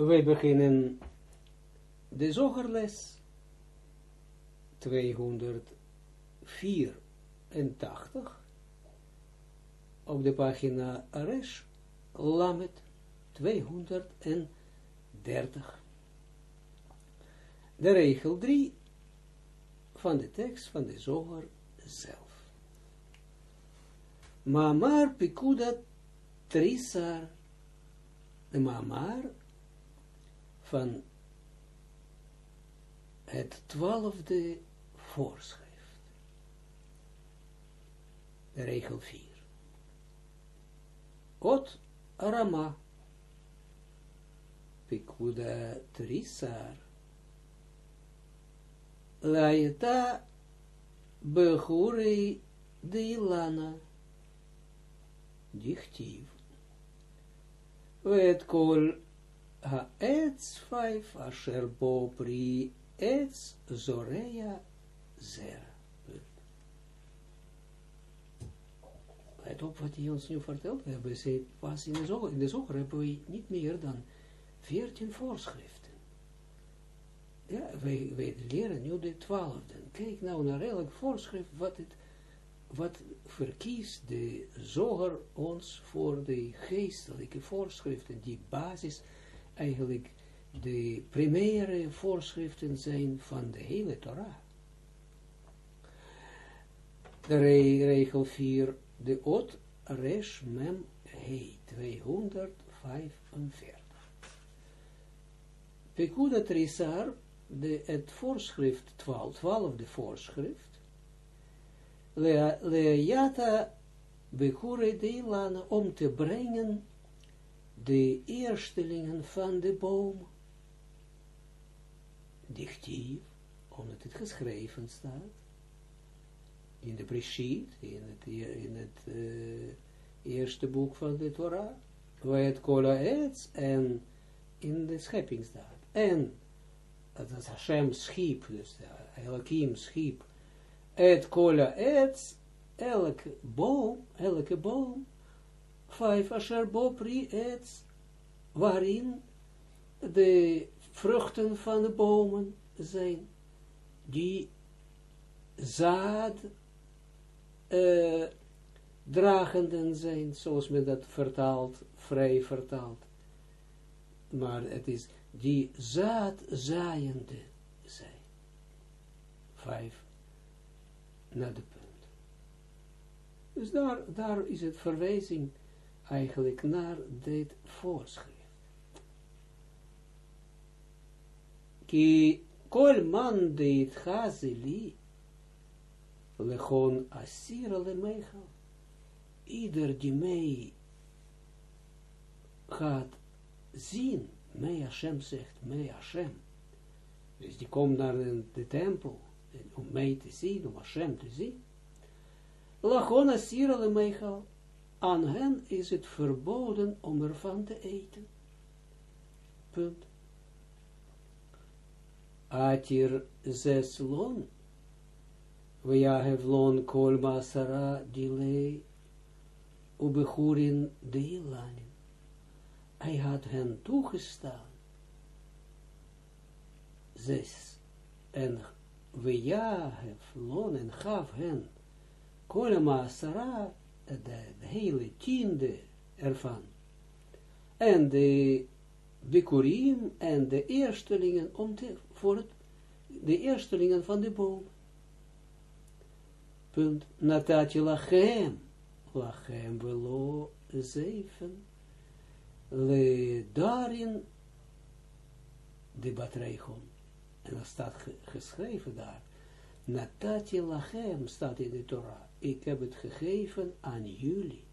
We beginnen de zogerles 284 op de pagina Resh Lamet 230. De regel 3 van de tekst van de zoger zelf. Mamar Pikuda Trisar, de Mamar van het twaalfde voorschrift. De regel 4. Ot Arama Pikuda Trisar Laita Behuri de Ilana Dichtiv Wet kol Haetz vijf asher bo pri etz zoreya zer. Let op wat hij ons nu vertelt. We hebben ze pas in de zoger. In de hebben we niet meer dan veertien voorschriften. Ja, wij, wij leren nu de twaalfde. Kijk nou naar elk voorschrift wat het wat verkiest de zoger ons voor de geestelijke voorschriften, die basis eigenlijk de primaire voorschriften zijn van de hele Torah. De regel 4, de Ot Resh Mem He, 245. Pekuda Trisar, de, het voorschrift 12, 12 voorschrift, Leajata Bekure de Ilana, om te brengen de eerstelingen van de boom. Dichtief, omdat het geschreven staat. In de Breshit, in het, in het uh, eerste boek van de Torah. Waar het kola etz en in de scheppingsdaad. En, dat Hashem schiep, dus Elohim schiep, et kola etz, elke boom, elke boom, vijf asher bopri etz, waarin de vruchten van de bomen zijn, die zaad uh, dragenden zijn, zoals men dat vertaalt, vrij vertaalt. Maar het is die zaadzaaiende zijn. Vijf naar de punt. Dus daar, daar is het verwijzing eigenlijk naar dit voorschrift. Ki kol man deit chazeli lechon asira lemecha. Ieder die mij gaat zien, mij Hashem zegt, mij Hashem. Dus die komt naar de, tempel, om mij te zien, om Hashem te zien. Lachon asira lemecha. Aan hen is het verboden om ervan te eten. Punt. Atir zes lon. Wejahev kol masara dilei. Ubechurin deilanin. Hij had hen toegestaan. Zes. En Wejahev lon en gaf hen. Kol masara de, de hele tiende ervan. En de bikurim en de eerstelingen om te, voor het, de eerstelingen van de boom. Punt. Natati lachem, lachem velo zeven, le daarin de batreichon. En dat staat geschreven daar. Natati lachem staat in de Torah ik heb het gegeven aan jullie.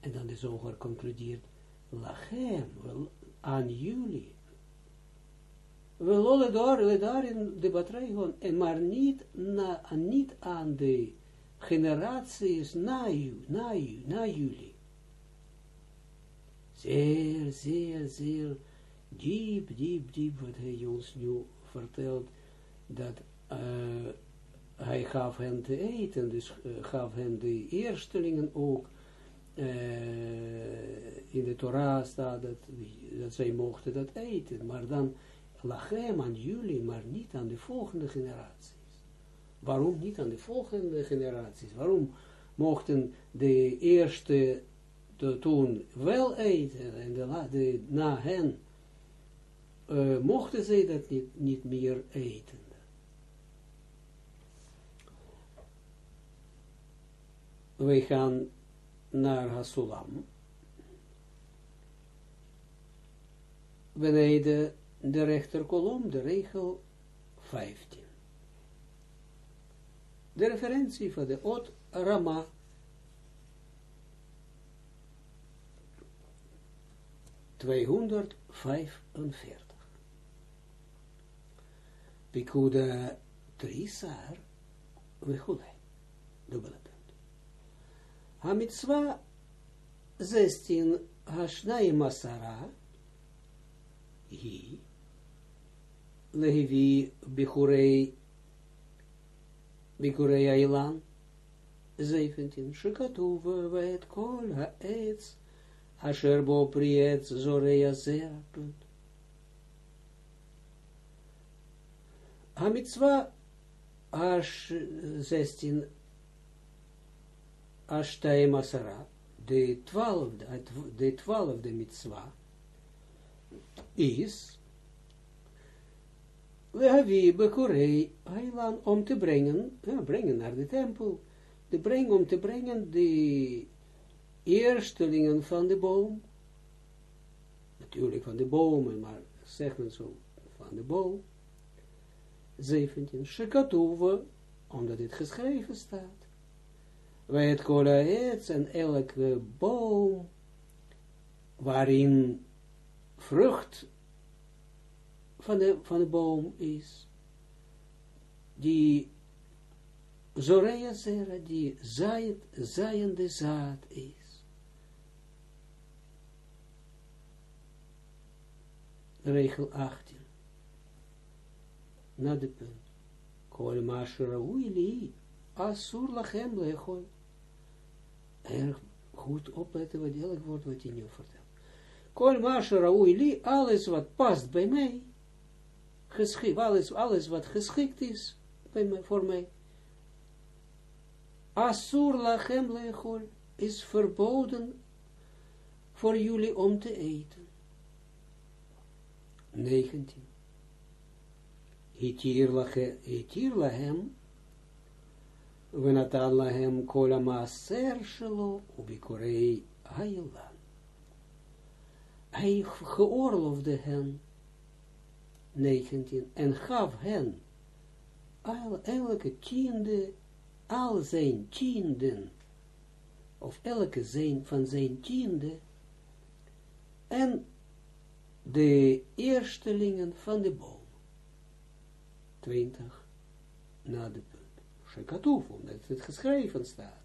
En dan de zoger concludeert, lachem, aan jullie. We lollen daar, daarin de batterij en maar niet, na, niet aan de generaties na, u, na, u, na jullie. Zeer, zeer, zeer diep, diep, diep, wat hij ons nu vertelt, dat uh, hij gaf hen te eten, dus uh, gaf hen de eerstelingen ook uh, in de Torah staat dat, zij mochten dat eten, maar dan lachem aan jullie, maar niet aan de volgende generaties. Waarom niet aan de volgende generaties? Waarom mochten de eerste de, toen wel eten en de, na hen uh, mochten zij dat niet, niet meer eten? Wij gaan naar Hasulam. Beneden de rechterkolom, de regel 15. De referentie van de Ot Rama 245. Pikuda Trisar, Vechule, dubbele punt. Hamitswa 16 Hashnai Masara, hi, Levi Bichurei, Bichurei Ailan, 17, Shekatuva, Vet Kol, Haetz, asher bo priet zoreya zera, punt. Hamitzwa, ash 16, ashtae masara, de twaalfde, de twaalfde mitzwa, is, hebben bekorei, heilan, om te brengen, ja, brengen naar de tempel, te brengen, om te brengen de eerstelingen van de boom, natuurlijk van de bomen, maar zeg men zo, van de boom, 17, Shekatuwe, omdat dit geschreven staat, wij het kolaets en elke boom, waarin vrucht van de, van de boom is, die Zorea Zera, die zaaiende zaad is. regel 18. Na de punt. Kol li, asur lachem lechol. Erg goed opletten wat elk woord wat je nu vertelt. Kol li, alles wat past bij mij, geschikt, alles, alles wat geschikt is bij mij, voor mij. Asur lachem lechol is verboden voor jullie om te eten. 19. Hitir lahem, ונתן להם כל המעשר שלו, וביכורי האילן. Hij geoorloofde hen, 19, en gaf hen al, elke tiende, al zijn tienden, of elke zijn van zijn tiende, en de eerstelingen van de boom. 20 na de punt. Shekatuf, omdat het geschreven staat.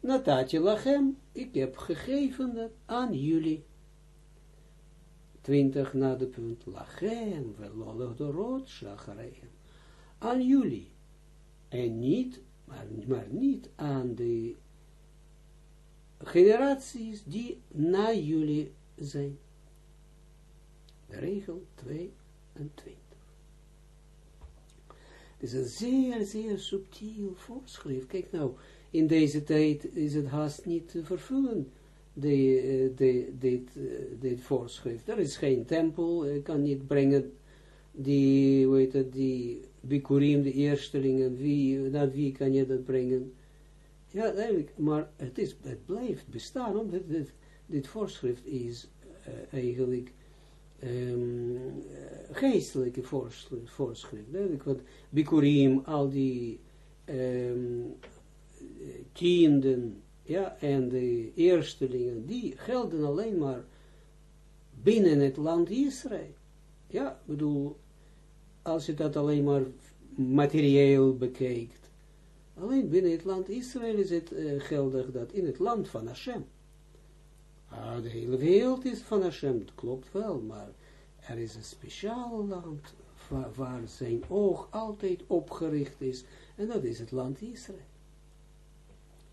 Natatje lachem, ik heb gegeven aan jullie. 20 na de punt. Lachem, velolig de rood. Aan jullie. En niet, maar, niet aan de generaties die na jullie zijn de regel 22. Het is een zeer, zeer subtiel voorschrift. Kijk nou, in deze tijd is het haast niet te vervullen, de, eh, de, dit, eh, dit voorschrift. Er is geen tempel, je kan niet brengen die, weet het, die bikurim, de eerstelingen, wie, naar wie kan je dat brengen? Ja, eigenlijk, maar het, is, het blijft bestaan, omdat dit, dit voorschrift is uh, eigenlijk um, geestelijke voorschrift. Want Bikurim, al die um, tienden, ja, en de eerstelingen, die gelden alleen maar binnen het land Israël. Ja, bedoel, als je dat alleen maar materieel bekijkt, alleen binnen het land Israël is het uh, geldig dat in het land van Hashem. Ah, de hele wereld is van Hashem, dat klopt wel, maar er is een speciaal land waar, zijn oog altijd opgericht is, en dat is het land Israël.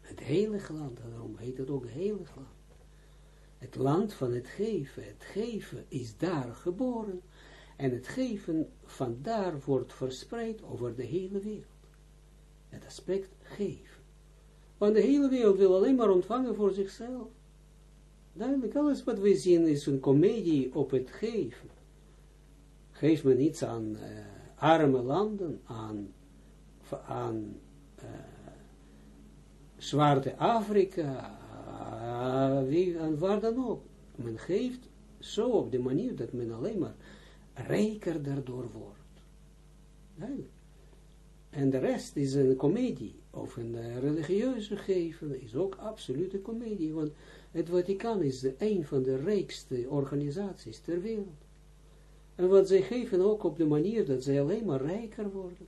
Het heilige land, daarom heet het ook heilig land. Het land van het geven. Het geven is daar geboren. En het geven van daar wordt verspreid over de hele wereld. Het aspect geven. Want de hele wereld wil alleen maar ontvangen voor zichzelf. Duidelijk, alles wat we zien is een komedie op het geven. Geef me niets aan arme landen, aan, Zwarte Afrika, wie, aan waar dan ook. Men geeft zo op de manier dat men alleen maar rijker daardoor wordt. Duidelijk. En de rest is een komedie, of een uh, religieuze geven, is ook absolute komedie, want het Vaticaan is een van de rijkste organisaties ter wereld. En wat zij geven ook op de manier dat zij alleen maar rijker worden.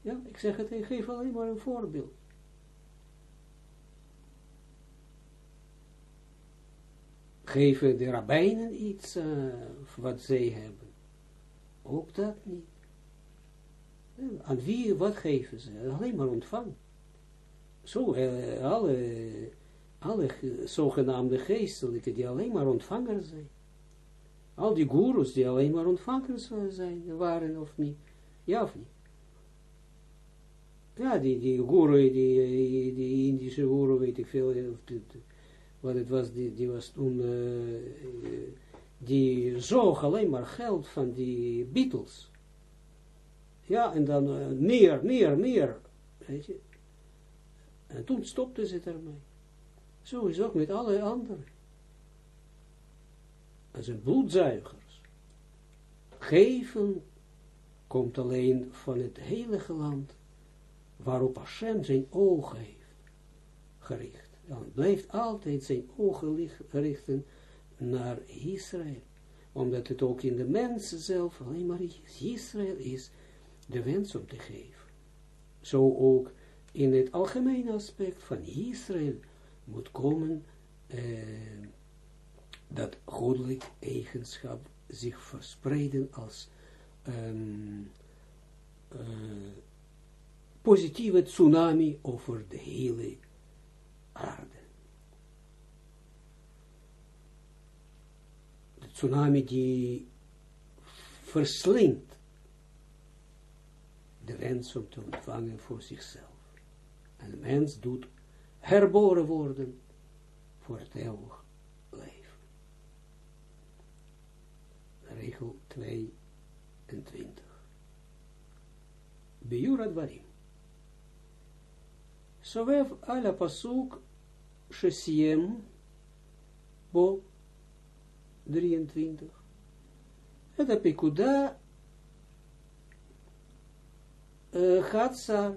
Ja, ik zeg het, ik geef alleen maar een voorbeeld. Geven de rabbijnen iets uh, wat zij hebben? Ook dat niet. Aan wie, wat geven ze? Alleen maar ontvangen. Zo, uh, alle, alle zogenaamde geestelijke die alleen maar ontvanger zijn. Al die gurus die alleen maar ontvangers zijn, waren of niet. Ja of niet? Ja, die, die guru, die, die Indische guru, weet ik veel, wat het was, die, die was toen, uh, die zoog alleen maar geld van die Beatles. Ja, en dan uh, meer, meer, meer, weet je. En toen stopte ze ermee. Zo is ook met alle anderen. Dat zijn bloedzuigers. Geven komt alleen van het heilige land, waarop Hashem zijn ogen heeft gericht. Dan blijft altijd zijn ogen richten naar Israël. Omdat het ook in de mensen zelf alleen maar Israël is de wens om te geven. Zo ook in het algemene aspect van Israël moet komen eh, dat goddelijk eigenschap zich verspreiden als um, uh, positieve tsunami over de hele aarde. De tsunami die verslindt de wens om te ontvangen voor zichzelf. En de mens doet herboren worden voor het eeuwig leven. Regel 22. Biura dvarim. Sovev ala pasuk shesiem bo 23. Het apikuda uh, Gatsa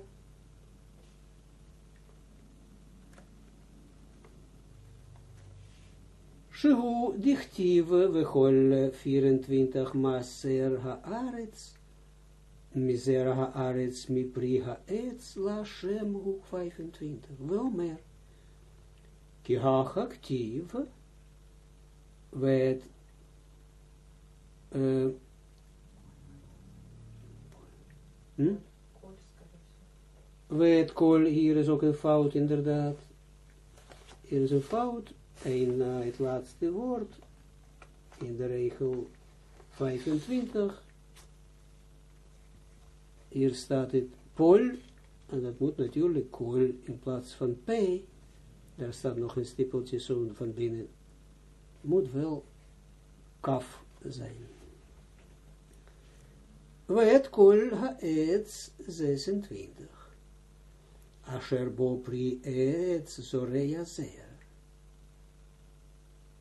Shehu dichtive vechol 24 maser haaretz miser haaretz mi pri haetz la shem hu 25 Wilmer ki hach actief werd uh, hm? Weet kol, hier is ook een fout inderdaad. Hier is een fout. En na het laatste woord, in de regel 25, hier staat het pol, en dat moet natuurlijk kol in plaats van p, daar staat nog een stippeltje zo van binnen, moet wel kaf zijn. Weet kol haetz 26. Asher bo pri etz zoreya zer.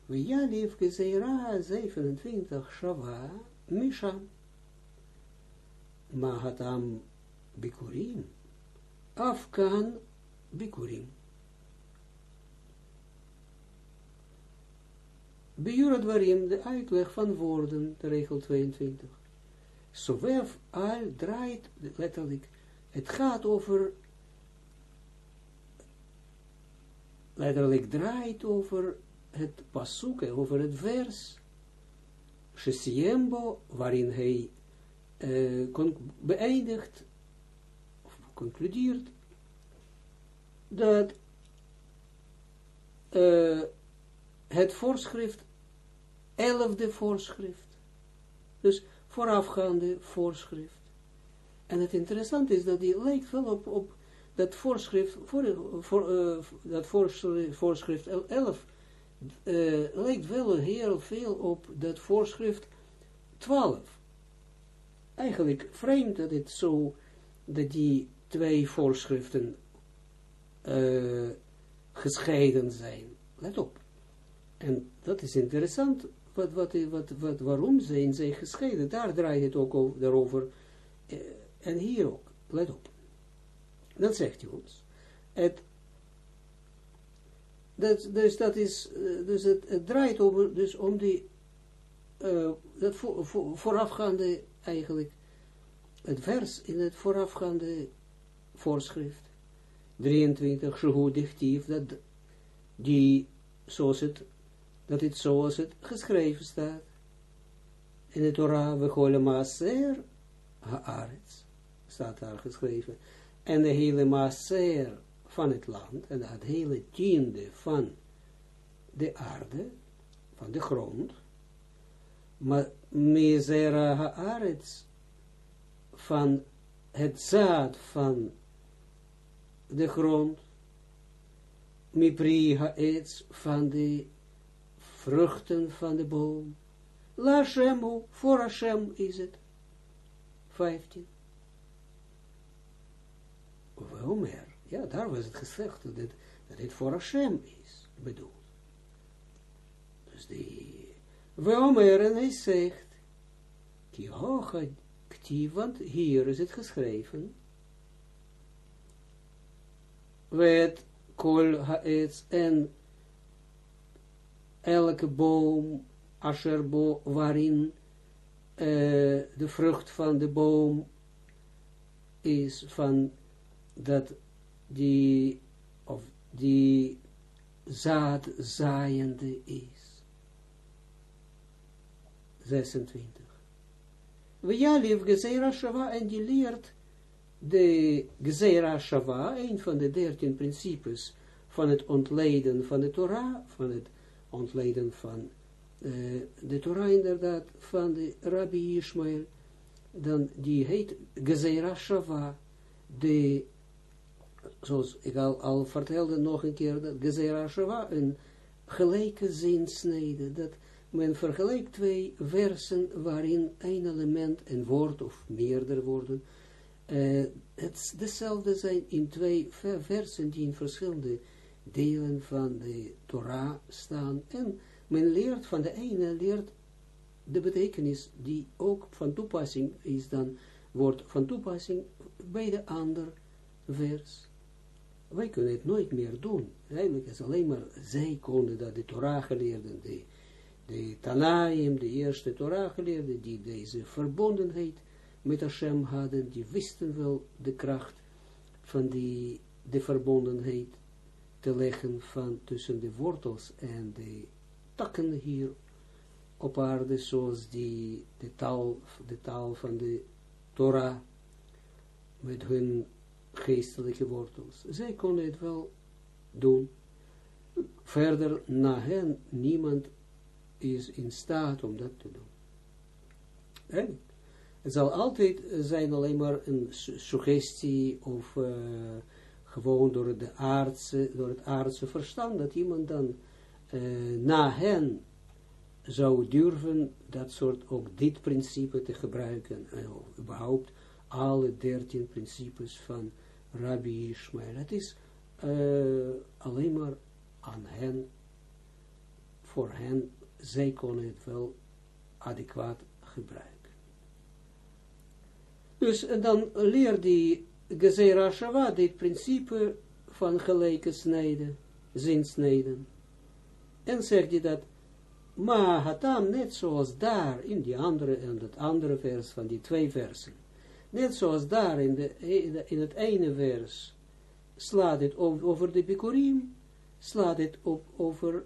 V'yaliv gezeira 27 shava misham. Mahatam bikurim. Afkan bikurim. Bijura dwarim, de uitleg van woorden, de regel 22. Zowel al draait, letterlijk, het gaat over, letterlijk draait over het pasuk, over het vers, Shesiembo, waarin hij uh, beëindigt, of concludeert, dat uh, het voorschrift, elfde voorschrift. Dus voorafgaande voorschrift. En het interessante is dat die lijkt wel op, op dat voorschrift, voor, voor, uh, dat voorschrift, voorschrift 11, uh, lijkt wel heel veel op dat voorschrift 12. Eigenlijk vreemd dat het zo, dat die twee voorschriften gescheiden zijn. Let op. En dat is interessant, wat, wat, wat, wat, waarom zijn zij gescheiden. Daar draait het ook over, daarover. En hier ook. Let op. Dat zegt hij ons. Het, dat, dus dat is, uh, dus het, het, draait over, dus om die, uh, dat voor, voor, voorafgaande eigenlijk, het vers in het voorafgaande voorschrift, 23, Shehu Dichtief, dat die, zoals het, dat het zoals het geschreven staat, in de Torah, we gooien maaser haaretz, staat daar geschreven, en de hele maaser van het land, en het hele tiende van de aarde, van de grond, maar mezera haaretz, van het zaad van de grond, mipri haetz van de vruchten van de boom, la Shemu, voor Hashem is het, 15. Omer, ja, daar was het gezegd dat dat het voor Hashem is, bedoeld. Dus die, Omer, en hij zegt, ki hoga ktief, want hier is het geschreven, werd kol haetz en elke boom, asherbo, waarin uh, de vrucht van de boom is van dat die, of die zaad zaaiende is. 26. We ja lief Gezeira Shava en die leert de Gezeira Shava, een van de dertien principes van het ontleden van de Torah, van het ontleden van uh, de Torah inderdaad, van de Rabbi Ishmael, dan die heet Gezeira Shava, de zoals ik al, al vertelde nog een keer, dat Gezera een gelijke zinsnede, dat men vergelijkt twee versen waarin een element, een woord of meerdere woorden, uh, het dezelfde zijn in twee versen die in verschillende delen van de Torah staan. En men leert van de ene, leert de betekenis die ook van toepassing is dan, wordt van toepassing bij de ander vers. Wij kunnen het nooit meer doen. Eigenlijk is alleen maar, zij konden dat, de Torah geleerden, de, de Tanaim, de eerste Torah geleerden, die deze verbondenheid met Hashem hadden, die wisten wel de kracht van die, de verbondenheid te leggen van tussen de wortels en de takken hier op aarde, zoals die, de taal, de taal van de Torah, met hun geestelijke wortels. Zij konden het wel doen. Verder, na hen, niemand is in staat om dat te doen. En het zal altijd zijn alleen maar een suggestie of uh, gewoon door, de aardse, door het aardse verstand, dat iemand dan uh, na hen zou durven dat soort, ook dit principe te gebruiken, en überhaupt alle dertien principes van Rabbi Ishmael. Het is uh, alleen maar aan hen, voor hen, zij konden het wel adequaat gebruiken. Dus en dan leer die Gezera Shava dit principe van gelijke snijden, zinsnijden. En zegt hij dat, maar hatam net zoals daar in die andere, in dat andere vers van die twee versen. Net zoals daar in, de, in het ene vers slaat het over, over de Bikurim, slaat het op over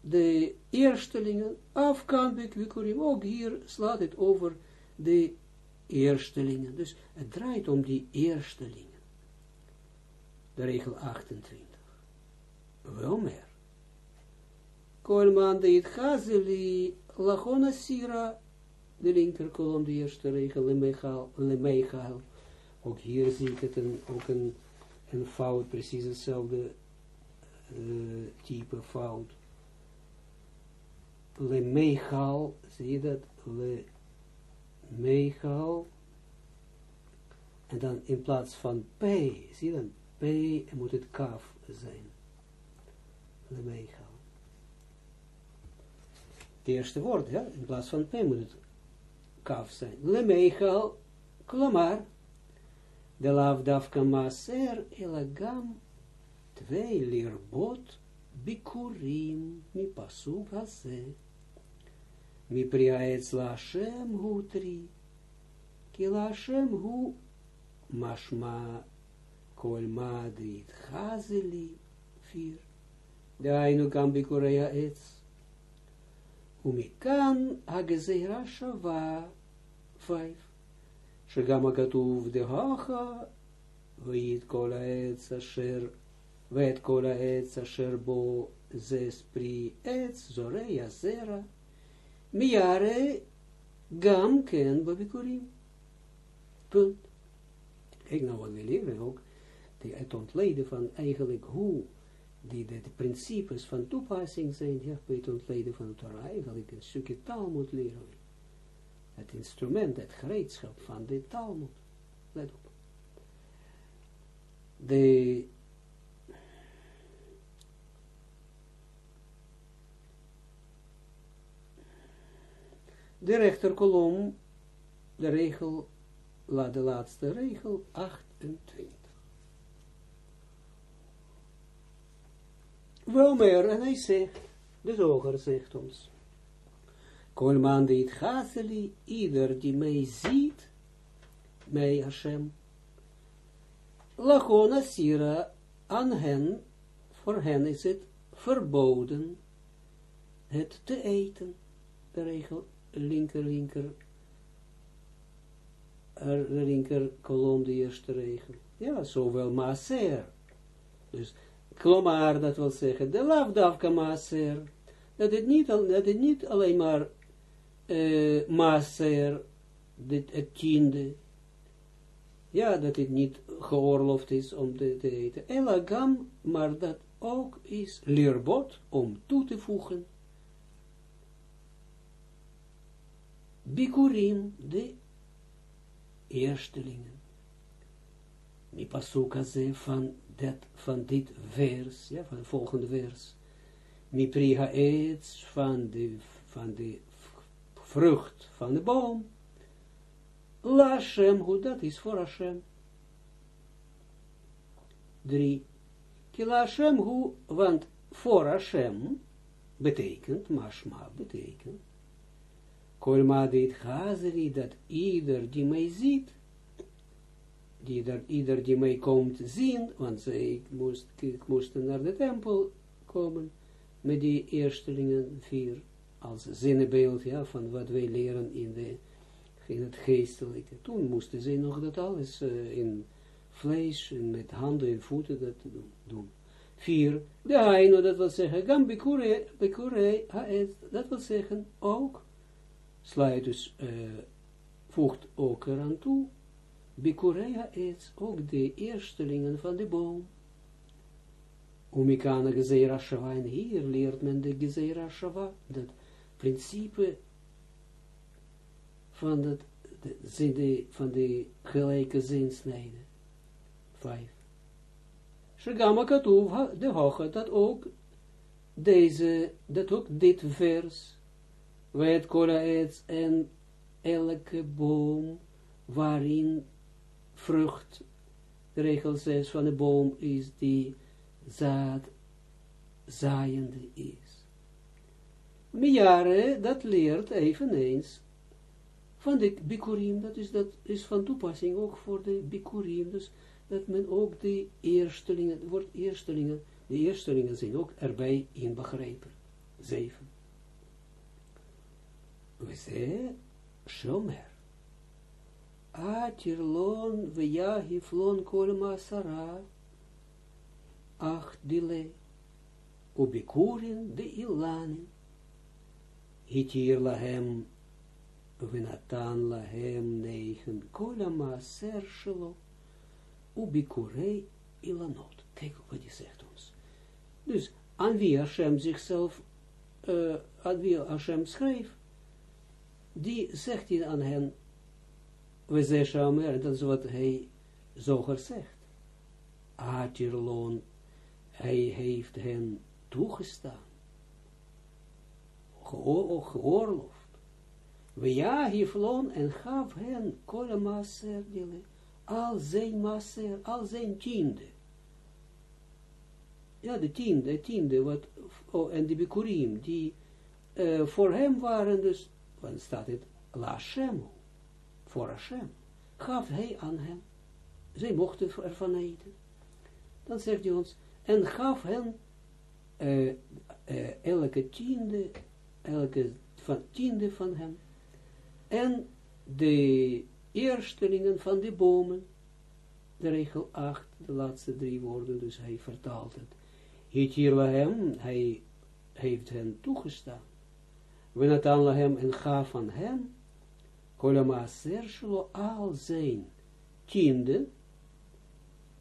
de eerstelingen, afkan Bikurim, ook hier slaat het over de eerstelingen. Dus het draait om die eerstelingen. De regel 28. Wel meer. Kolman de it Hazeli, Lachona Sira, de linker kolom, de eerste regel, Lemechaal. Ook hier zie ik het een, ook een, een fout, precies hetzelfde uh, type fout. Lemechaal, zie je dat? Lemechaal. En dan in plaats van P, zie je dan? P moet het kaf zijn. Lemechaal. Het eerste woord, ja, in plaats van P moet het kaf zijn. Lemechaal, klamar, de lavdafka maser elagam twee lirbot bikurim mi pasuk haze. Mi priaetz la Hashem hu ki la hu mashma kol madrit chazeli vier. Dainu kam bikureya etz. Umikan hagezeira shava vijf. שגם הכתוב דהכה, ואת כל העץ אשר, ואת כל העץ אשר בו זה פרי עץ, זורע זרע, מירא גם כן בביקורים. Punt. Kijk nou wat we leren ook, die, het ontleden van eigenlijk hoe die de, principes van toepassing zijn, ja, bij het ontleden van het Torah, eigenlijk een stukje taal moet leren het instrument, het gereedschap van de Talmud. Let op. De de rechterkolom, de regel, de laatste regel, 28. Wel meer, en hij zegt, de zoger zegt ons, Kolman dit Hazeli, ieder die mij ziet, mij Hashem, Lachona Sira, aan hen, voor hen is het verboden het te eten. De regel, linker, linker, de linker kolom, de eerste regel. Ja, zowel maaser. Dus, klomar, dat wil zeggen, de lafdavka maaser. Dat het niet, dat het niet alleen maar uh, dit, het tiende, ja, dat het niet geoorloofd is om te, te eten. Elagam, maar dat ook is leerbod om toe te voegen. Bikurim, de eerstelingen. Mi pasuka ze van, dat, van dit vers, ja, van het volgende vers. Mi priha eets van de, van de vrucht van de boom. La Hashem, hoe dat is voor Hashem. Drie. Ki la Hashem, hoe, want voor Hashem betekent, mashma betekent, kolma dit dat ieder die mij ziet, ieder, ieder die mij komt zien, want zij moest, moesten naar de tempel komen, met die eerstelingen vier, als zinnebeeld ja, van wat wij leren in, de, in het geestelijke. Toen moesten ze nog dat alles uh, in vlees en met handen en voeten dat doen. Vier, de haino, dat wil zeggen, gam bekure, dat wil zeggen, ook, sluit dus, uh, voegt ook eraan toe, bekure haetz, ook de eerstelingen van de boom. Umikana gezeira shava, en hier leert men de gezeira shava, dat principe van, het, de, van de gelijke zinsnede. Vijf. Shagama Katuv, de hoge, dat ook deze, dat ook dit vers, weet Koraets en elke boom waarin vrucht, de regel 6 van de boom is die zaad zaaiende is. Miare, dat leert eveneens van de bikurim, dat is, dat is van toepassing ook voor de bikurim, dus dat men ook de eerstelingen, woord eerstelingen, de eerstelingen zijn ook erbij inbegrepen. Zeven. We zeggen, shomer. Atirlon vejahiflon kolma sara. Acht dile. ubikurin de ilanin, hitir lahem, venatan lahem ser shelo, ubikurei ilanot. Kijk wat hij zegt ons. Dus, aan wie Hashem zichzelf, aan wie Hashem schreef, die zegt hij aan hen, we zeggen, dat is wat hij zoger zegt. Atirloon, hij heeft hen toegestaan, geoorloofd. We ja, hifloon en gaf hen kolle maser al zijn maser, al zijn tiende. Ja, de tiende, de tiende, wat, oh, en de bikurim, die uh, voor hem waren dus, want staat het, la voor Hashem, gaf hij aan hem. Zij mochten ervan eten. Dan zegt hij ons, en gaf hen uh, uh, elke tiende, elke van, tiende van hem, en de eerstelingen van de bomen, de regel 8, de laatste drie woorden, dus hij vertaalt het. Hitir hem, hij heeft hen toegestaan. Wenatan lahem en gaf aan hem, kolama sershlo al zijn tiende,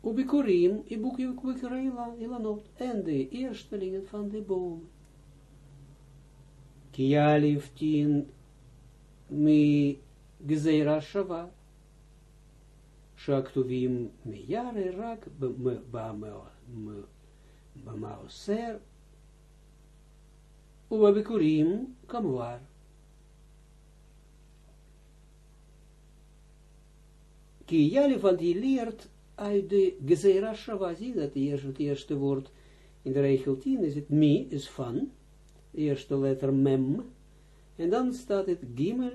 ubikurim, ibukikurim ilanot, en de eerstelingen van de bomen. Kialif tien mi gezeira shava, mi jare rak, bamaoser, ubikurim Ki van die leert uit de Gezera Shava, zie dat eerste, het eerste woord in de regel 10 is het mi, is van, de eerste letter mem, en dan staat het gimel,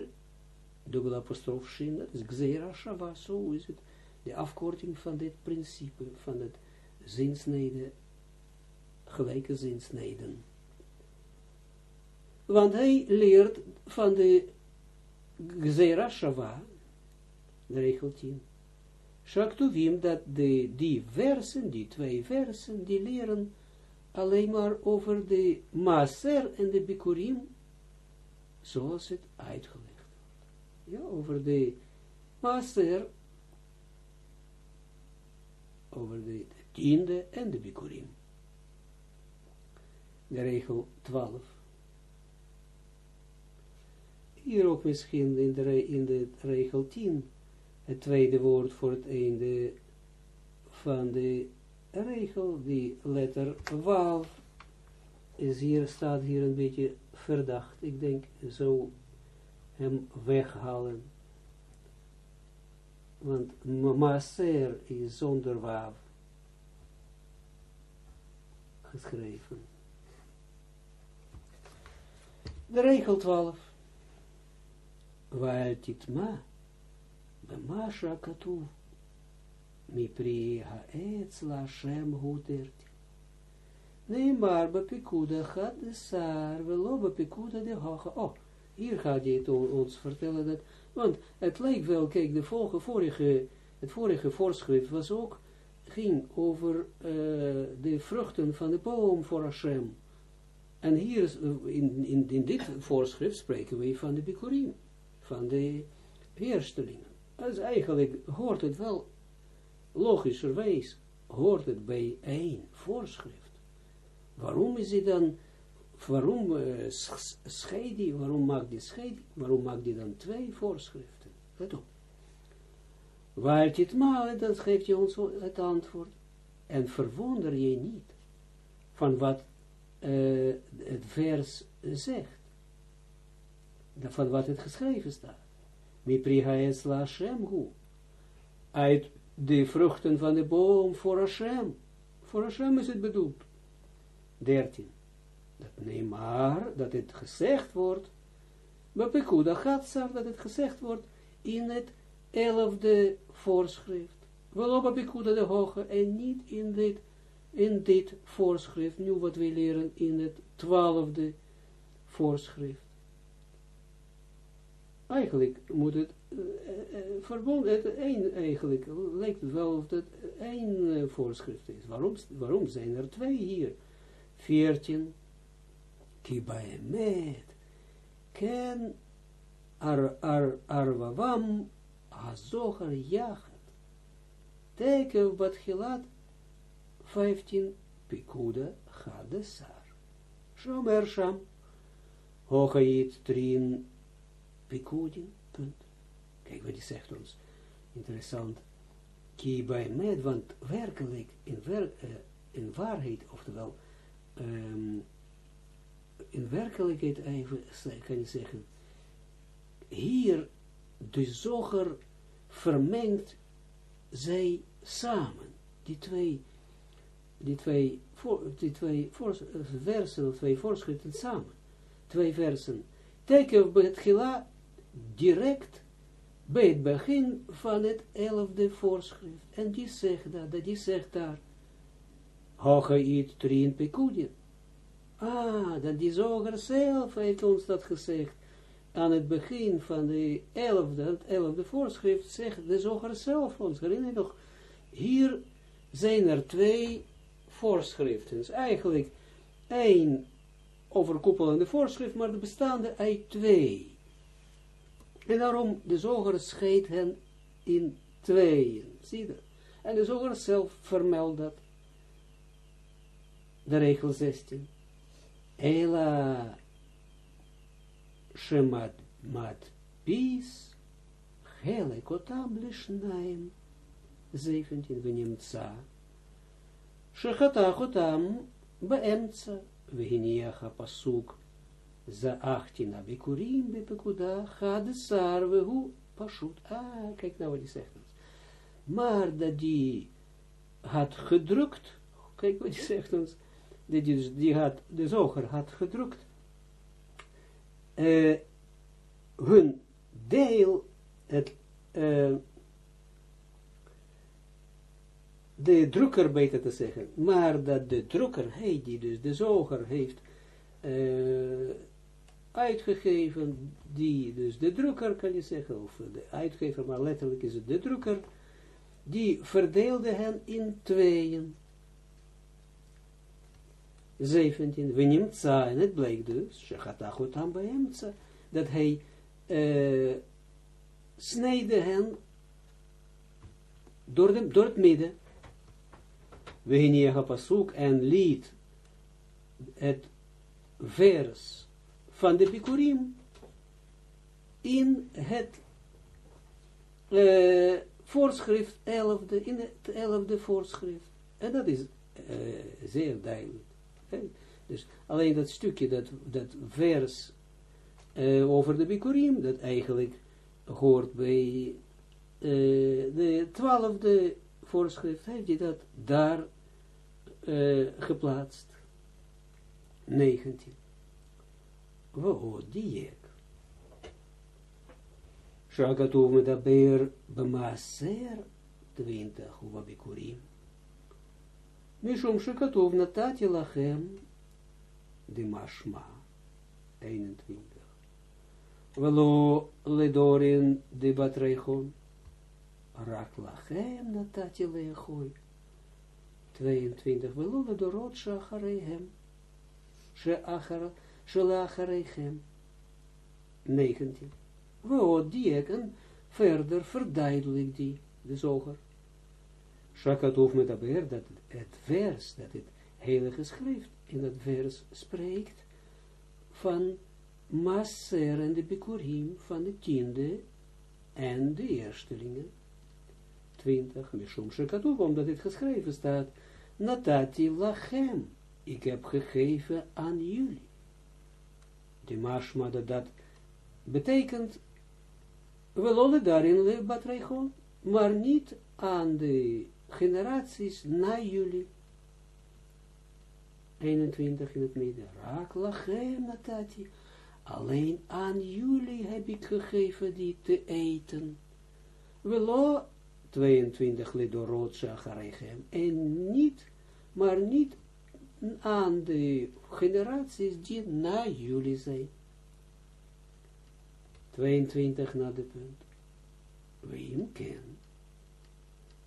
dubbel apostrof shin, dat is Gezera Shava, zo is het, de afkorting van dit principe, van het zinsnede, gelijke zinsneden. Want hij leert van de Gezera Shava, de regel 10, Shaktuvim, dat de, die versen, die twee versen, die leren alleen maar over de Maser en de Bikurim, zoals het uitgelegd. Ja, over de Maser, over de, de tiende en de Bikurim. De regel 12. Hier ook misschien de, in de regel 10 het tweede woord voor het einde van de regel, die letter waal, is hier, staat hier een beetje verdacht. Ik denk, zo hem weghalen. Want maser is zonder waal geschreven. De regel 12. Waar ma Mipri haetz la Hashem hutert. Neemar bepikuda gaat de saar, velo bepikuda de hoge. Oh, hier gaat hij het ons vertellen dat, want het lijkt wel, kijk, de vorige, vorige, het vorige voorschrift was ook, ging over uh, de vruchten van de boom voor Hashem. En hier, is, in, in, in dit voorschrift spreken we van de bikurim, van de heerstelingen. Dus eigenlijk hoort het wel, logischerwijs, hoort het bij één voorschrift. Waarom is hij dan, waarom uh, scheidt hij, waarom maakt hij scheiding, waarom maakt hij dan twee voorschriften? Let op. Waar het malen, dan geeft hij ons het antwoord. En verwonder je niet van wat uh, het vers zegt. Van wat het geschreven staat. Miprihaes la Hashem hu. Uit de vruchten van de boom voor Hashem. Voor Hashem is het bedoeld. 13. Dat neem maar, dat het gezegd wordt. Bapekuda Gatsar, dat het gezegd wordt in het elfde voorschrift. Wel Bapekuda de hoge en niet in dit, in dit voorschrift. Nu wat we leren in het twaalfde voorschrift. Eigenlijk moet het uh, uh, verbonden, het één eigenlijk, lijkt het wel of het één uh, voorschrift is. Waarom, waarom zijn er twee hier? 14, Kibaemet, ken ar, ar, arvavam azogar jachat. Wat gilat 15, Pikuda Hadesar. Shomer Sham. Trin Pikudin. Punt. Kijk wat die zegt ons. Interessant. Ki bij met, want werkelijk, in, wer, uh, in waarheid, oftewel, um, in werkelijkheid even, kan je zeggen, hier de zoger vermengt zij samen, die twee, die twee, die twee voor, versen, twee voorschriften samen, twee versen, teken bij het direct bij het begin van het elfde voorschrift. En die zegt dat, dat die zegt daar, Hoge it trin pekudin. Ah, dat die zoger zelf heeft ons dat gezegd. Aan het begin van de elfde, het elfde voorschrift, zegt de zoger zelf ons. Herinner je nog, hier zijn er twee voorschriften. Eigenlijk één overkoepelende voorschrift, maar de bestaande uit twee. En daarom, de zoger scheidt hen in tweeën. Zie je dat? En de zoger zelf vermeldt dat. De regel 16. Ela shemat mat pis hele otam lishnaim. 17. Venimtsa. Shechatach otam beemtsa. Vehiniacha pasuk ze за achtina bikurim de zarve hoe pashut. Ah, kijk nou wat hij zegt. Maar dat die had gedrukt, kijk wat hij zegt ons, dat die, die had, de zoger had gedrukt, hun deel, het, de drukker beter te zeggen, maar dat de drukker, hij die dus de zoger heeft, uitgegeven, die, dus de drukker kan je zeggen, of de uitgever, maar letterlijk is het de drukker, die verdeelde hen in tweeën. 17, we neemt en het bleek dus, dat hij uh, hen door, de, door het midden, we gingen pasuk en liet het vers van de Bikurim in het uh, voorschrift elfde, in het elfde voorschrift. En dat is uh, zeer duidelijk. Dus alleen dat stukje, dat, dat vers uh, over de Bikurim, dat eigenlijk hoort bij de twaalfde voorschrift, heeft hij dat daar geplaatst. 19 והודיק. שהכתוב מדבר במעשר 20 ובביקורים, משום שכתוב נתתי לכם דמשמע 21 ולא לדורין דבטריכון, רק לכם נתתי לאכול 22 ולא לדורות שאחריהם, שאחר Shelacharechem. 19. Woord die en verder verduidelijk die, de zoger. Shakatov met aber, dat het vers, dat het heilige schrift in het vers spreekt van Maser en de Bikurim van de tiende en de eerstelingen. 20. Mishum Shakatov, omdat het geschreven staat, Natati lachem, ik heb gegeven aan jullie de mashma dat dat betekent, we lollen daarin le batreichon, maar niet aan de generaties na jullie. 21 in het midden. Raak lachem natati. Alleen aan jullie heb ik gegeven die te eten. Velo 22 lidorot shacharechem. En niet, maar niet aan de generaties die na jullie zijn. 22 na de punt. Wim ken.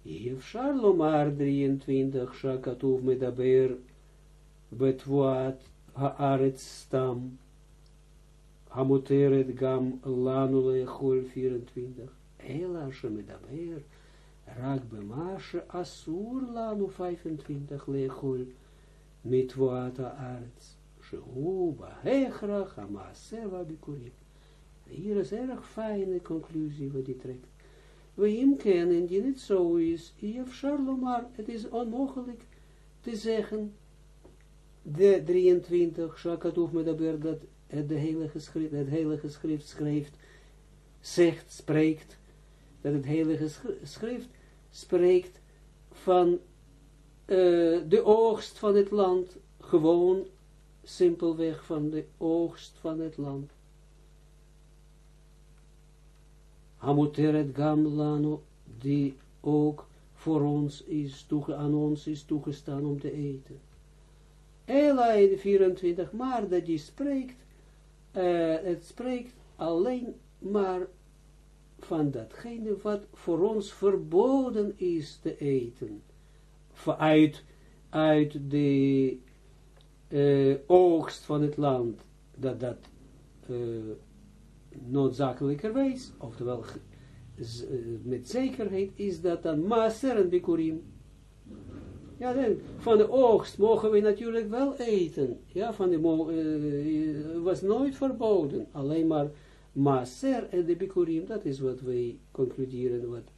Yef Sharlomar 23 Shakatuf medaber betwaat haaret stam, hamoteret gam lanule chol 24, ela shemedaber, rak bemashe asur lanu 25 lechol, mitwaat haaret, shehu bahechrach hamaseva bikurim. Hier is erg fijne conclusie wat hij trekt. We kennen die niet zo is, Jef Sharlomar, het is onmogelijk te zeggen, de 23, Shakatouf Medaber, dat het de heilige schrift, het heilige schrift schrijft, zegt, spreekt, dat het heilige schrift spreekt van uh, de oogst van het land, gewoon simpelweg van de oogst van het land. Hamuteret Gamlano, die ook voor ons is, aan ons is toegestaan om te eten. Ela 24, maar dat die spreekt, uh, het spreekt alleen maar van datgene wat voor ons verboden is te eten. Uit, uit de uh, oogst van het land, dat dat uh, noodzakelijkerwijs, oftewel met zekerheid, is dat dan maser en bikurim. Ja, dan, van de oogst mogen we natuurlijk wel eten. Ja, van de was nooit verboden. Alleen maar maser en de bikurim, dat is wat wij concluderen, wat,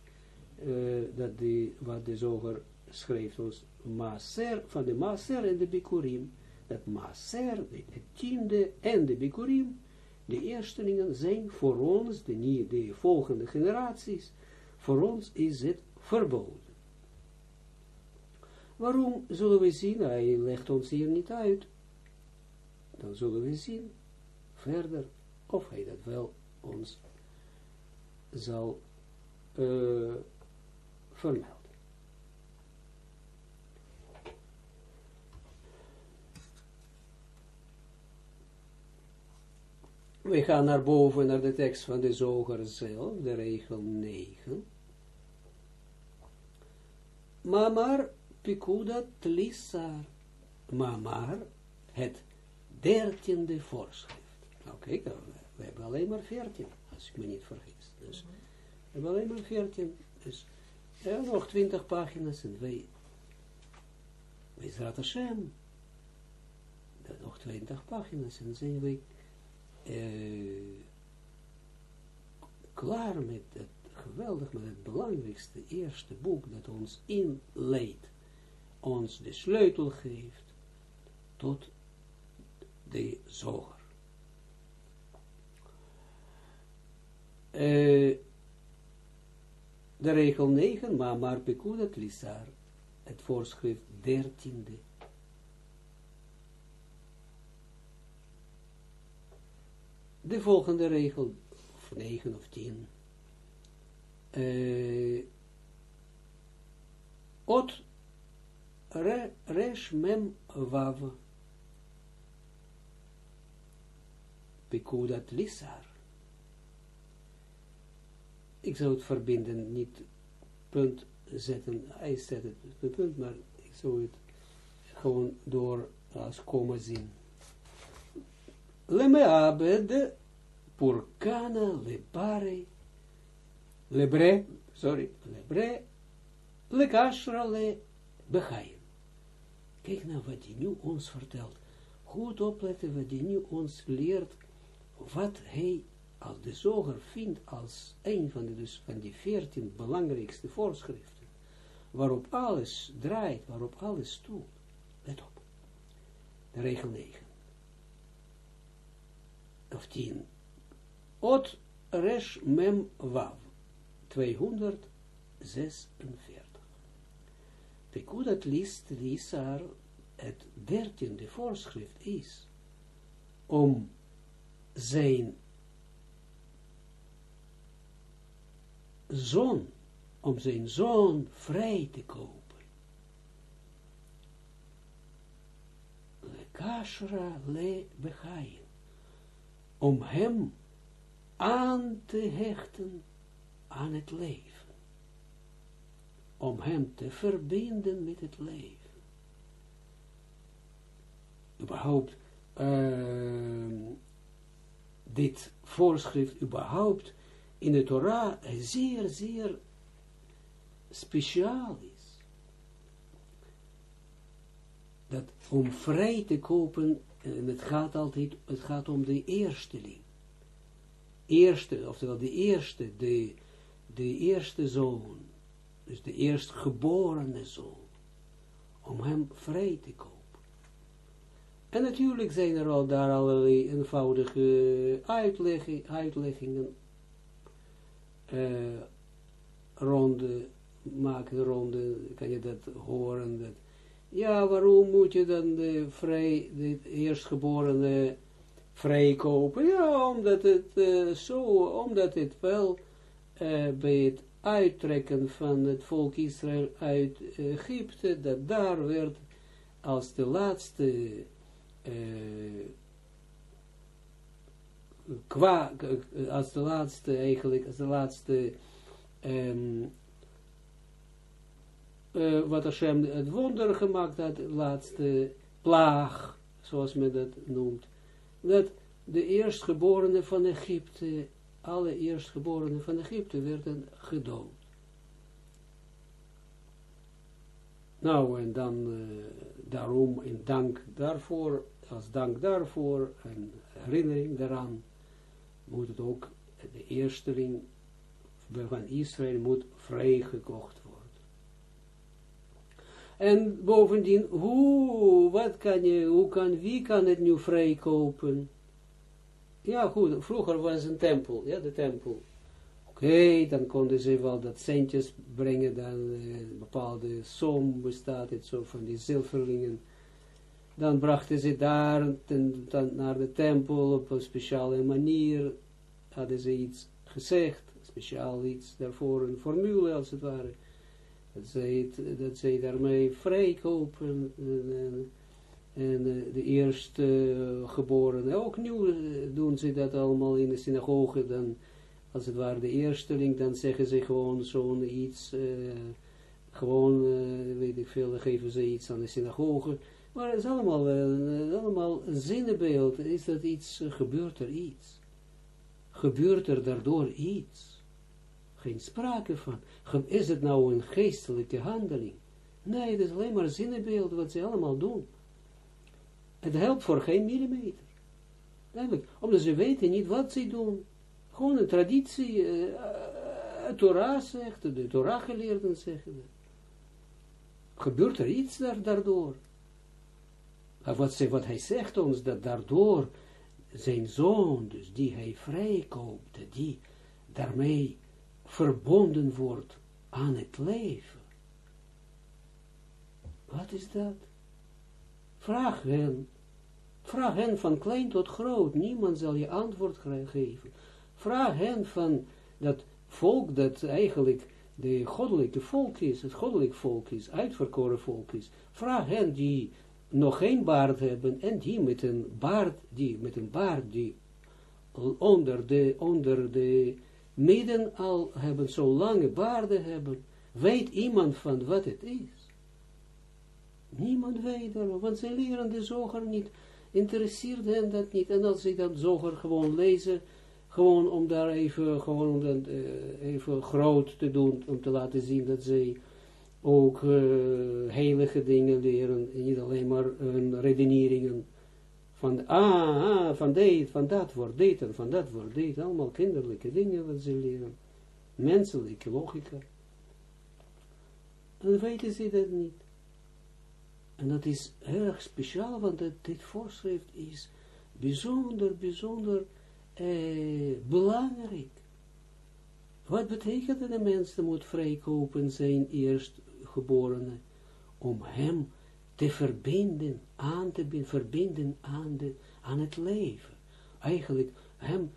dat de, wat de zoger schreef ons. Maser, van de maser en de bikurim. Dat maser, het tiende en de bikurim, de eerstelingen zijn voor ons, de, de volgende generaties, voor ons is het verboden. Waarom zullen we zien, hij legt ons hier niet uit, dan zullen we zien verder of hij dat wel ons zal uh, vermelden. We gaan naar boven, naar de tekst van de zoger zelf, de regel 9. Mamar pikuda tlissar. Mamar, het dertiende voorschrift. Nou kijk, we hebben alleen maar veertien, als ik me niet vergis. Dus we hebben alleen maar veertien. Dus ja, nog twintig pagina's en wij, wij Hashem, nog twintig pagina's en zijn wij uh, klaar met het geweldig, met het belangrijkste eerste boek dat ons inleidt, ons de sleutel geeft tot de zoger. Uh, de regel 9, maar maar pekudat lisar, het voorschrift dertiende de volgende regel, of 9 of 10. Uh, ot re, resh mem vav. Pekudat lisar. Ik zou het verbinden, niet punt zetten, hij zet het punt, maar ik zou het gewoon door als komen zien lemeabed purkana lepare lebre, sorry, lebre lekashra le bechaim. Kijk nou wat hij nu ons vertelt. Goed opletten wat hij nu ons leert, wat hij als de zoger vindt als een van de, dus van die veertien belangrijkste voorschriften, waarop alles draait, waarop alles stoelt. Let op. De regel 9 of 10. Ot resh mem wav. 246. Pekudat list lisar, het dertiende voorschrift is, om zijn zoon, om zijn zoon vrij te kopen. Le kashra le bechaim om hem aan te hechten aan het leven. Om hem te verbinden met het leven. überhaupt dit voorschrift überhaupt in de Torah zeer, zeer speciaal is. Dat om vrij te kopen, en het gaat altijd, het gaat om de eersteling. Eerste, oftewel de eerste, de, de eerste zoon, dus de eerstgeborene zoon, om hem vrij te kopen. En natuurlijk zijn er al daar allerlei eenvoudige uitlegging, uitleggingen uh, ronde, maken ronde, kan je dat horen, dat, ja, waarom moet je dan de vrij, de eerstgeborene vrij kopen? Ja, omdat het uh, zo, omdat het wel uh, bij het uittrekken van het volk Israël uit Egypte, dat daar werd als de laatste qua, als de laatste eigenlijk, als de laatste um, uh, wat Hashem het wonder gemaakt had, laatste plaag, zoals men dat noemt, dat de eerstgeborenen van Egypte, alle eerstgeborenen van Egypte werden gedood. Nou, en dan uh, daarom in dank daarvoor, als dank daarvoor en herinnering daaraan, moet het ook de eersteling van Israël moet vrijgekocht. En bovendien, hoe, wat kan je, hoe kan, wie kan het nu vrijkopen? Ja, goed, vroeger was een tempel, ja, de tempel. Oké, dan konden ze wel dat centjes brengen, dan een bepaalde som bestaat het zo van die zilverlingen. Dan brachten ze daar ten, naar de tempel op een speciale manier, hadden ze iets gezegd, speciaal iets daarvoor, een formule als het ware. Dat zij, dat zij daarmee vrijkopen en, en, en de eerste geboren. Ook nu doen ze dat allemaal in de synagoge, dan als het ware de eersteling, dan zeggen ze gewoon zo'n iets, uh, gewoon, weet ik veel, dan geven ze iets aan de synagoge. Maar het is allemaal, allemaal zinnenbeeld. Is dat iets, gebeurt er iets? Gebeurt er daardoor iets? Geen sprake van. Is het nou een geestelijke handeling? Nee, het is alleen maar zinnenbeeld wat ze allemaal doen. Het helpt voor geen millimeter. Eigenlijk, omdat ze weten niet wat ze doen. Gewoon een traditie, uh, Torah zegt, de Torah geleerden zeggen. Gebeurt er iets daar, daardoor? Wat, ze, wat hij zegt ons, dat daardoor zijn zoon, dus die hij vrijkoopt, die daarmee verbonden wordt aan het leven. Wat is dat? Vraag hen. Vraag hen van klein tot groot. Niemand zal je antwoord geven. Vraag hen van dat volk dat eigenlijk de goddelijke volk is, het goddelijk volk is, uitverkoren volk is. Vraag hen die nog geen baard hebben en die met een baard, die met een baard die onder de, onder de midden al hebben, zo lange baarden hebben, weet iemand van wat het is. Niemand weet er, want ze leren de zoger niet, interesseert hen dat niet. En als ze dat zoger gewoon lezen, gewoon om daar even, gewoon om uh, even groot te doen, om te laten zien dat zij ook uh, heilige dingen leren, en niet alleen maar hun redeneringen van, ah, ah, van dit, van dat wordt dit, en van dat wordt dit, allemaal kinderlijke dingen wat ze leren, menselijke logica. En weten ze dat niet. En dat is erg speciaal, want dat, dit voorschrift is bijzonder, bijzonder eh, belangrijk. Wat betekent dat de mens moet vrijkopen zijn eerstgeborene, om hem te verbinden, aan te verbinden aan, de, aan het leven. Eigenlijk hem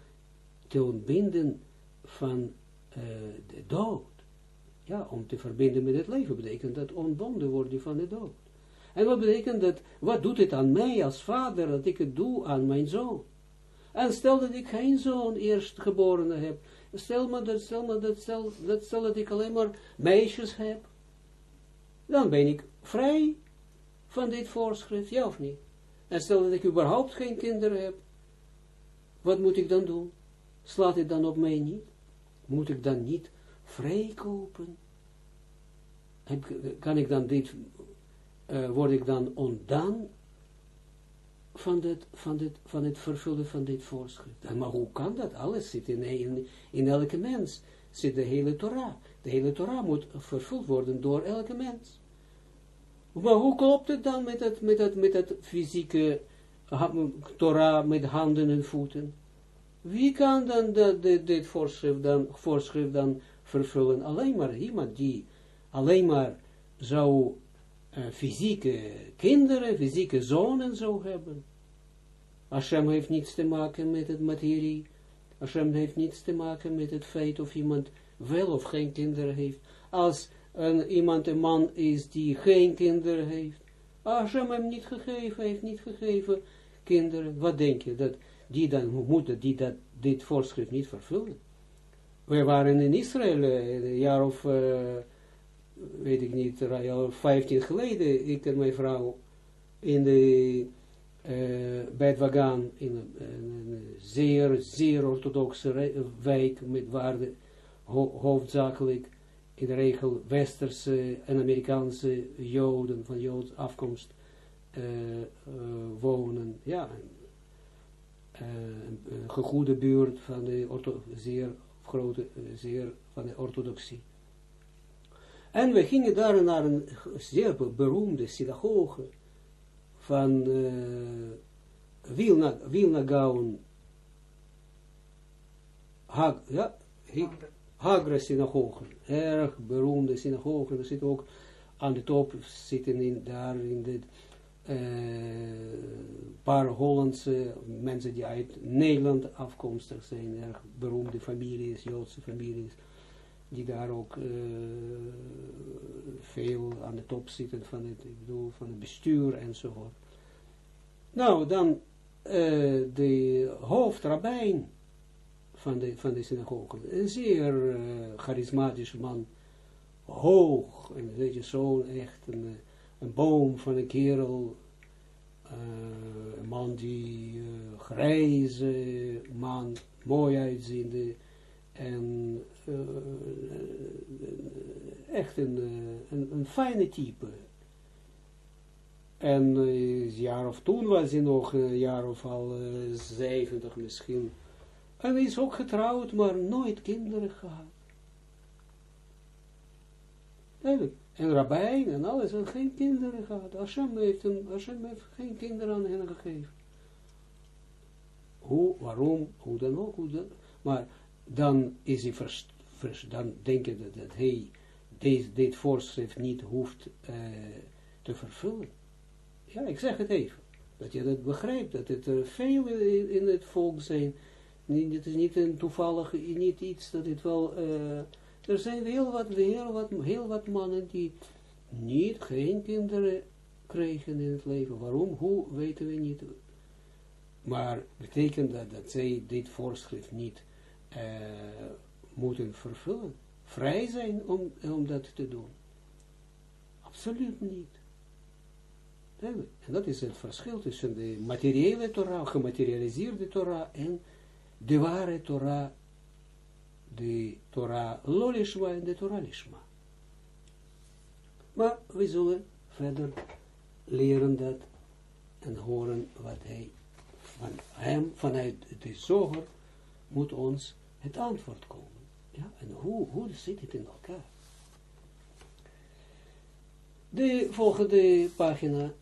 te ontbinden van uh, de dood. Ja, om te verbinden met het leven betekent dat ontbonden worden van de dood. En wat betekent dat, wat doet het aan mij als vader, dat ik het doe aan mijn zoon? En stel dat ik geen zoon eerstgeborene heb. Stel me dat, stel dat, stel, dat, stel dat ik alleen maar meisjes heb. Dan ben ik vrij van dit voorschrift, ja of niet? En stel dat ik überhaupt geen kinderen heb, wat moet ik dan doen? Slaat het dan op mij niet? Moet ik dan niet vrijkopen? Kan ik dan dit, uh, word ik dan ontdaan van, dit, van, dit, van het vervullen van dit voorschrift? Maar hoe kan dat? Alles zit in, in, in elke mens, zit de hele Torah. De hele Torah moet vervuld worden door elke mens. Maar hoe klopt het dan met het, met het, met het fysieke Torah met handen en voeten? Wie kan dan dat, dit, voorschrift, dan, voorschrift dan vervullen? Alleen maar iemand die alleen maar zou uh, fysieke kinderen, fysieke zonen zou hebben. Hashem heeft niets te maken met het materie. Hashem heeft niets te maken met het feit of iemand wel of geen kinderen heeft. Als een, iemand een man is die geen kinderen heeft. Hashem hem niet gegeven, heeft niet gegeven kinderen. Wat denk je, dat die dan moeten, die dat, dit voorschrift niet vervullen? We waren in Israël eh, een jaar of, uh, weet ik niet, of 15 geleden, ik en mijn vrouw, in de, uh, in een, zeer, zeer orthodoxe wijk, met waarde ho hoofdzakelijk in de regel westerse en Amerikaanse joden van joods afkomst uh, wonen. Ja, een gegoede buurt van de zeer grote, zeer van de orthodoxie. En we gingen daar naar een zeer beroemde synagoge van Wilna, Wilna Gaon, ja, Hagra synagogen, erg beroemde synagogen, er zitten ook aan de top, zitten in, daar in de uh, paar Hollandse mensen die uit Nederland afkomstig zijn, erg beroemde families, Joodse families, die daar ook uh, veel aan de top zitten van het, ik bedoel, van het bestuur enzovoort. Nou, dan uh, de hoofdrabijn van de, van de. Een zeer uh, charismatische man, hoog, en weet je, zo'n echt een, een boom van een kerel, uh, een man die uh, grijze man, mooi uitziende, en echt een, een, een, fijne type. En een jaar of toen was hij nog, een jaar of al zeventig misschien, hij is ook getrouwd, maar nooit kinderen gehad. Eigenlijk. En rabbijn en alles, en geen kinderen gehad. Hashem heeft, hem, Hashem heeft geen kinderen aan hen gegeven. Hoe, waarom, hoe dan ook, hoe dan, maar dan is hij vers, dan denk je dat, dat hij deze, dit voorschrift niet hoeft uh, te vervullen. Ja, ik zeg het even. Dat je dat begrijpt, dat het er veel in het volk zijn het is niet een toevallig, niet iets dat het wel, uh, er zijn heel wat, heel wat, heel wat mannen die niet, geen kinderen krijgen in het leven. Waarom? Hoe, weten we niet. Maar betekent dat dat zij dit voorschrift niet uh, moeten vervullen? Vrij zijn om, om dat te doen? Absoluut niet. En dat is het verschil tussen de materiële Torah, gematerialiseerde Torah en de ware Torah, de Torah lolishma en de Torah lishma. Maar we zullen verder leren dat en horen wat hij van hem, vanuit de zoger, moet ons het antwoord komen. Ja, en hoe, hoe zit het in elkaar? De volgende pagina,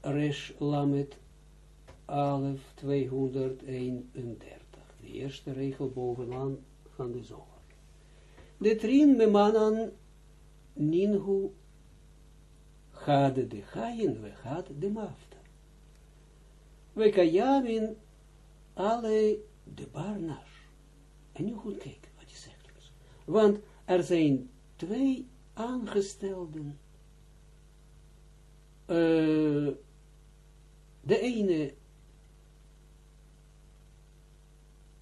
Resh Lamet Alef 231. De eerste regel bovenaan van de zoger. De trin bemanan ninhu gade de hayen we had de mafta. We kayamin alle de barnash. En nu goed kijken wat je zegt. Want er zijn twee aangestelden. Uh, de ene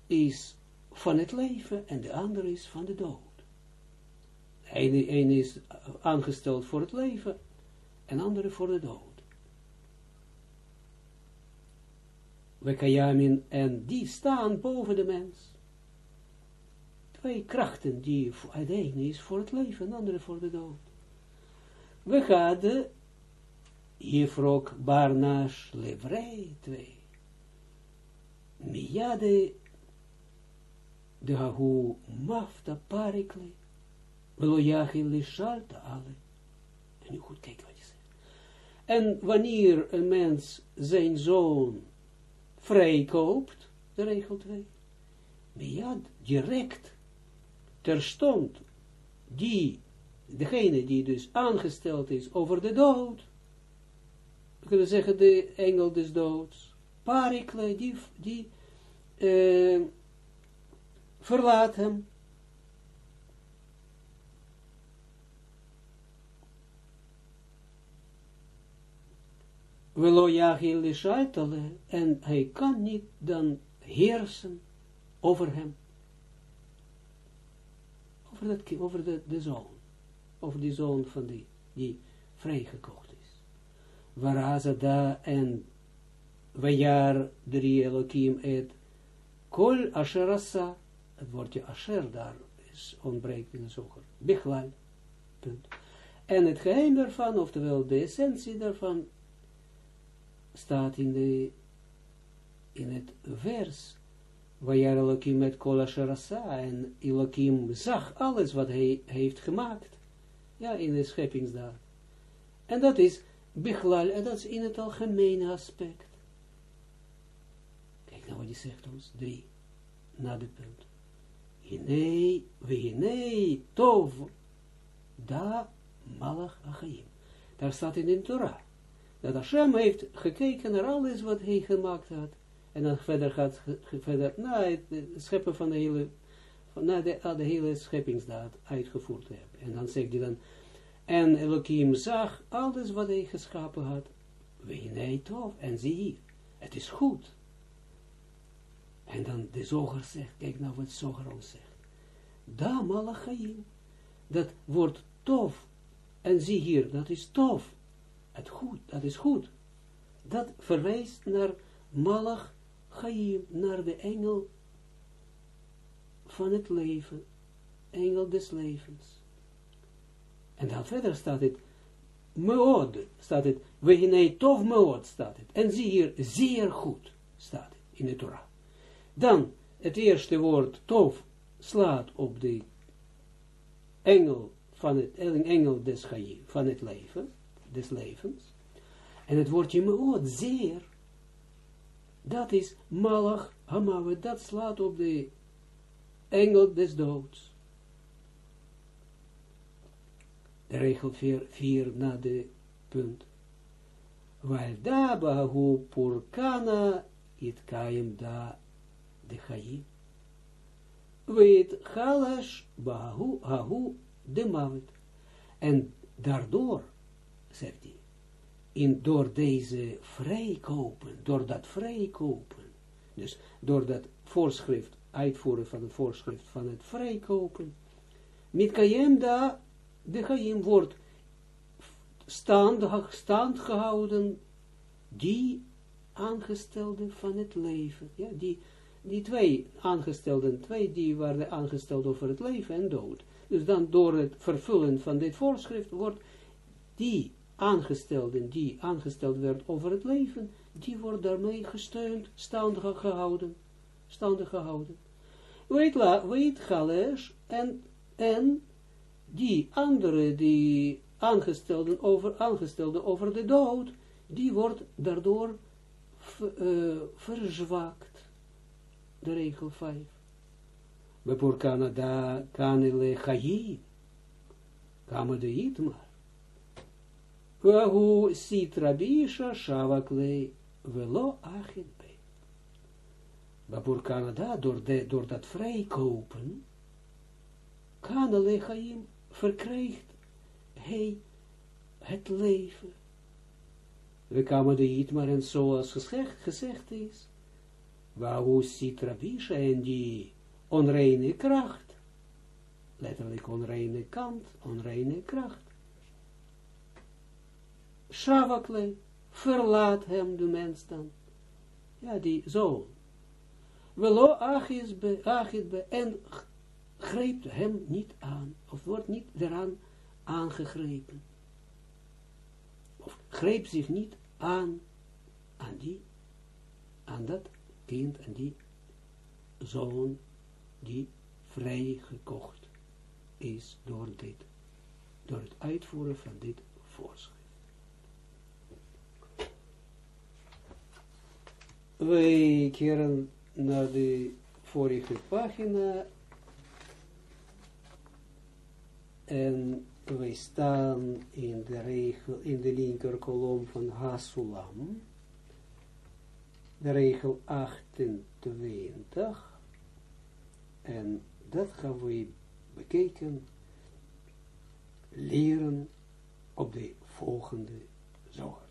is van het leven en de andere is van de dood. De ene, is aangesteld voor het leven en de andere voor de dood. we kayamin, en die staan boven de mens. Twee krachten die, het ene is voor het leven, de andere voor de dood. We gaan Jefrok Barnash Levrei twee. Miyade de parikle. Velo jachil lishalta alle. En nu goed kijken wat je zegt. En wanneer een mens zijn zoon vrijkoopt, de regel 2, Miyad direct terstond die, degene die dus aangesteld is over de dood, we kunnen zeggen de engel des doods, parikle, die, die verlaat hem. Velo jagil lishaitale, en hij kan niet dan heersen over hem. Over, dat, over de, de zoon. Over die zoon van die, die vrijgekocht is. Warazada en Vajar drie Elohim et Kol Asherasa het woordje asher daar is, ontbreekt in de zoger. Bichlal. Punt. En het geheim daarvan, oftewel de essentie daarvan, staat in, de, in het vers, waar Elohim met kol asherasa, en Elohim zag alles wat hij heeft gemaakt, ja, in de scheppingsdaad. En dat is Bichlal, en dat is in het algemene aspect. Kijk nou wat hij zegt ons, drie, na de punt. Hinei, hinei, tov, da malach. Daar staat in de Torah. Dat Hashem heeft gekeken naar alles wat hij gemaakt had. En dan verder gaat, verder, na het scheppen van de hele, na de, de hele scheppingsdaad uitgevoerd hebben. En dan zegt hij dan, en Elohim zag alles wat hij geschapen had. Hinei tov, en zie hier, het is goed. En dan de zoger zegt, kijk nou wat zoger ons zegt. Da malachayim. Dat wordt tof. En zie hier, dat is tof. Het goed, dat is goed. Dat verwijst naar malach chaim, naar de engel van het leven. Engel des levens. En dan verder staat het, meod, staat het, wehinei tof meod, staat het. En zie hier, zeer goed, staat het in de Torah. Dan, het eerste woord, tof, slaat op de engel van het, engel des Chaim, van het leven, des levens. En het woordje meod, zeer, dat is malach hamawe, dat slaat op de engel des doods. De regel 4 na de punt. Walda bahu purkana it kaim da de Chaim. Weet Galash Bahu Hahu de Mavet. En daardoor, zegt hij, in, door deze vrijkopen, door dat vrijkopen, dus door dat voorschrift, uitvoeren van het voorschrift van het vrijkopen, met Kayem da, de Chaim wordt stand, stand gehouden, die aangestelde van het leven, ja, die die twee aangestelden, twee die waren aangesteld over het leven en dood. Dus dan door het vervullen van dit voorschrift wordt die aangestelden, die aangesteld werd over het leven, die wordt daarmee gesteund, staande gehouden, staande gehouden. Weet, la, weet Galesh en, en die andere, die aangestelden over, aangestelden over de dood, die wordt daardoor uh, verzwakt de regel 5. Bepur Canada kanele chayi, kama de itmar. Wahu sit rabisha shavakle velo achit be. Bepur Canada, door, de, door dat vrijkopen, kanele chayim, verkrijgt hij het leven. We kamen de itmar en zoals gezegd is, Wauw Rabisha en die onreine kracht. Letterlijk onreine kant, onreine kracht. Shavakle, verlaat hem de mens dan. ja, die zoon. Velo achis be, achit be, en greep hem niet aan, of wordt niet eraan aangegrepen. Of greep zich niet aan, aan die, aan dat kind, en die zoon, die vrijgekocht is door dit, door het uitvoeren van dit voorschrift. Wij keren naar de vorige pagina en wij staan in de regel, in de linker kolom van Hasulam, de regel 28, en dat gaan we bekijken, leren op de volgende zorg.